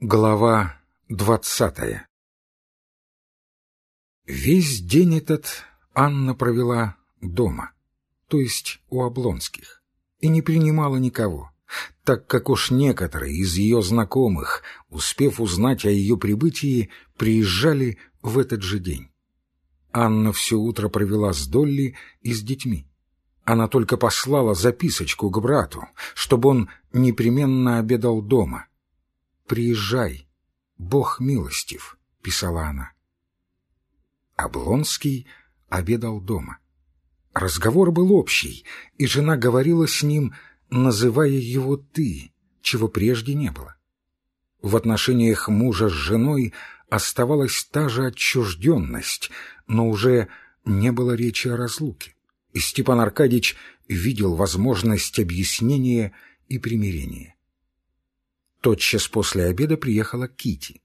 Глава двадцатая Весь день этот Анна провела дома, то есть у Облонских, и не принимала никого, так как уж некоторые из ее знакомых, успев узнать о ее прибытии, приезжали в этот же день. Анна все утро провела с Долли и с детьми. Она только послала записочку к брату, чтобы он непременно обедал дома — «Приезжай, Бог милостив», — писала она. Облонский обедал дома. Разговор был общий, и жена говорила с ним, называя его «ты», чего прежде не было. В отношениях мужа с женой оставалась та же отчужденность, но уже не было речи о разлуке, и Степан Аркадьевич видел возможность объяснения и примирения. Тотчас после обеда приехала Кити.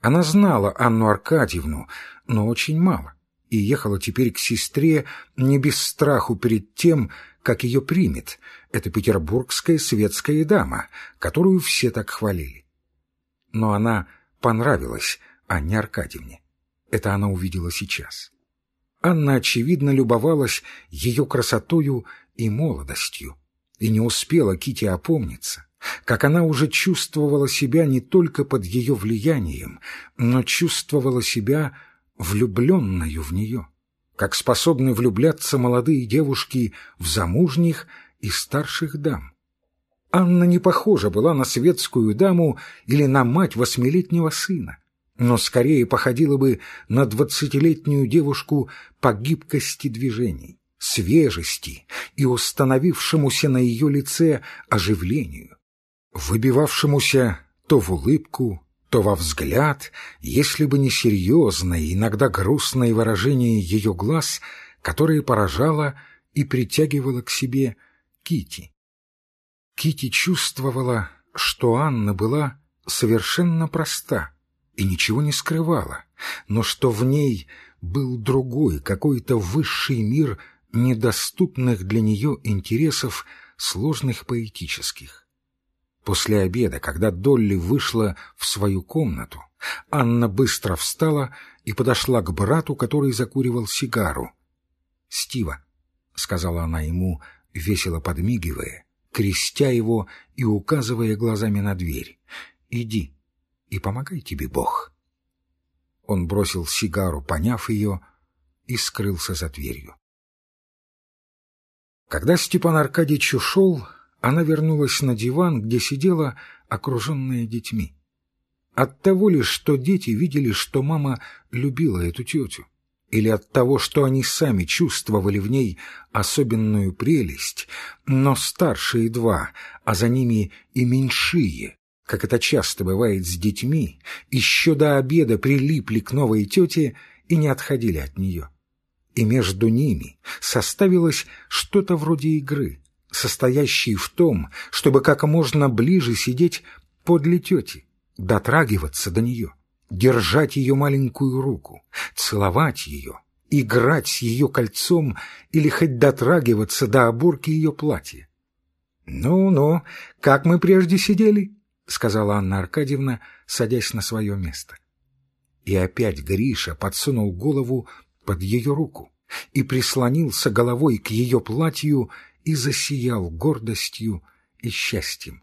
Она знала Анну Аркадьевну, но очень мало, и ехала теперь к сестре не без страху перед тем, как ее примет эта петербургская светская дама, которую все так хвалили. Но она понравилась Анне Аркадьевне. Это она увидела сейчас. Анна, очевидно, любовалась ее красотою и молодостью, и не успела Кити опомниться, как она уже чувствовала себя не только под ее влиянием, но чувствовала себя влюбленную в нее, как способны влюбляться молодые девушки в замужних и старших дам. Анна не похожа была на светскую даму или на мать восьмилетнего сына, но скорее походила бы на двадцатилетнюю девушку по гибкости движений, свежести и установившемуся на ее лице оживлению выбивавшемуся то в улыбку, то во взгляд, если бы не серьезное, иногда грустное выражение ее глаз, которое поражало и притягивало к себе Кити. Кити чувствовала, что Анна была совершенно проста и ничего не скрывала, но что в ней был другой, какой-то высший мир недоступных для нее интересов, сложных поэтических. После обеда, когда Долли вышла в свою комнату, Анна быстро встала и подошла к брату, который закуривал сигару. «Стива», — сказала она ему, весело подмигивая, крестя его и указывая глазами на дверь, — «иди и помогай тебе Бог». Он бросил сигару, поняв ее, и скрылся за дверью. Когда Степан Аркадьевич ушел, она вернулась на диван, где сидела, окруженная детьми. От того ли, что дети видели, что мама любила эту тетю, или от того, что они сами чувствовали в ней особенную прелесть, но старшие два, а за ними и меньшие, как это часто бывает с детьми, еще до обеда прилипли к новой тете и не отходили от нее. И между ними составилось что-то вроде игры — состоящий в том, чтобы как можно ближе сидеть подле тети, дотрагиваться до нее, держать ее маленькую руку, целовать ее, играть с ее кольцом или хоть дотрагиваться до оборки ее платья. «Ну-ну, как мы прежде сидели?» — сказала Анна Аркадьевна, садясь на свое место. И опять Гриша подсунул голову под ее руку и прислонился головой к ее платью и засиял гордостью и счастьем.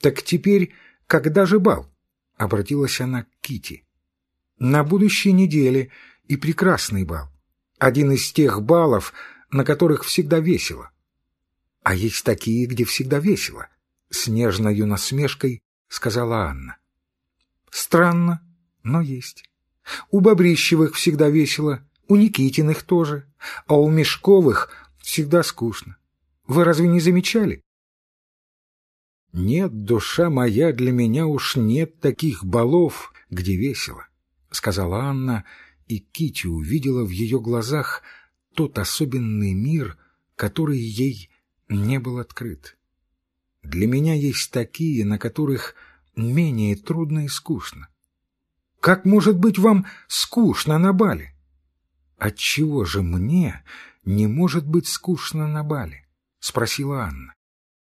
«Так теперь когда же бал?» — обратилась она к Кити. «На будущей неделе и прекрасный бал. Один из тех балов, на которых всегда весело. А есть такие, где всегда весело», — с нежною насмешкой сказала Анна. «Странно, но есть. У Бобрищевых всегда весело, у Никитиных тоже, а у Мешковых всегда скучно. Вы разве не замечали? «Нет, душа моя, для меня уж нет таких балов, где весело», — сказала Анна, и Кити увидела в ее глазах тот особенный мир, который ей не был открыт. «Для меня есть такие, на которых менее трудно и скучно». «Как может быть вам скучно на бале?» «Отчего же мне не может быть скучно на бале? — спросила Анна.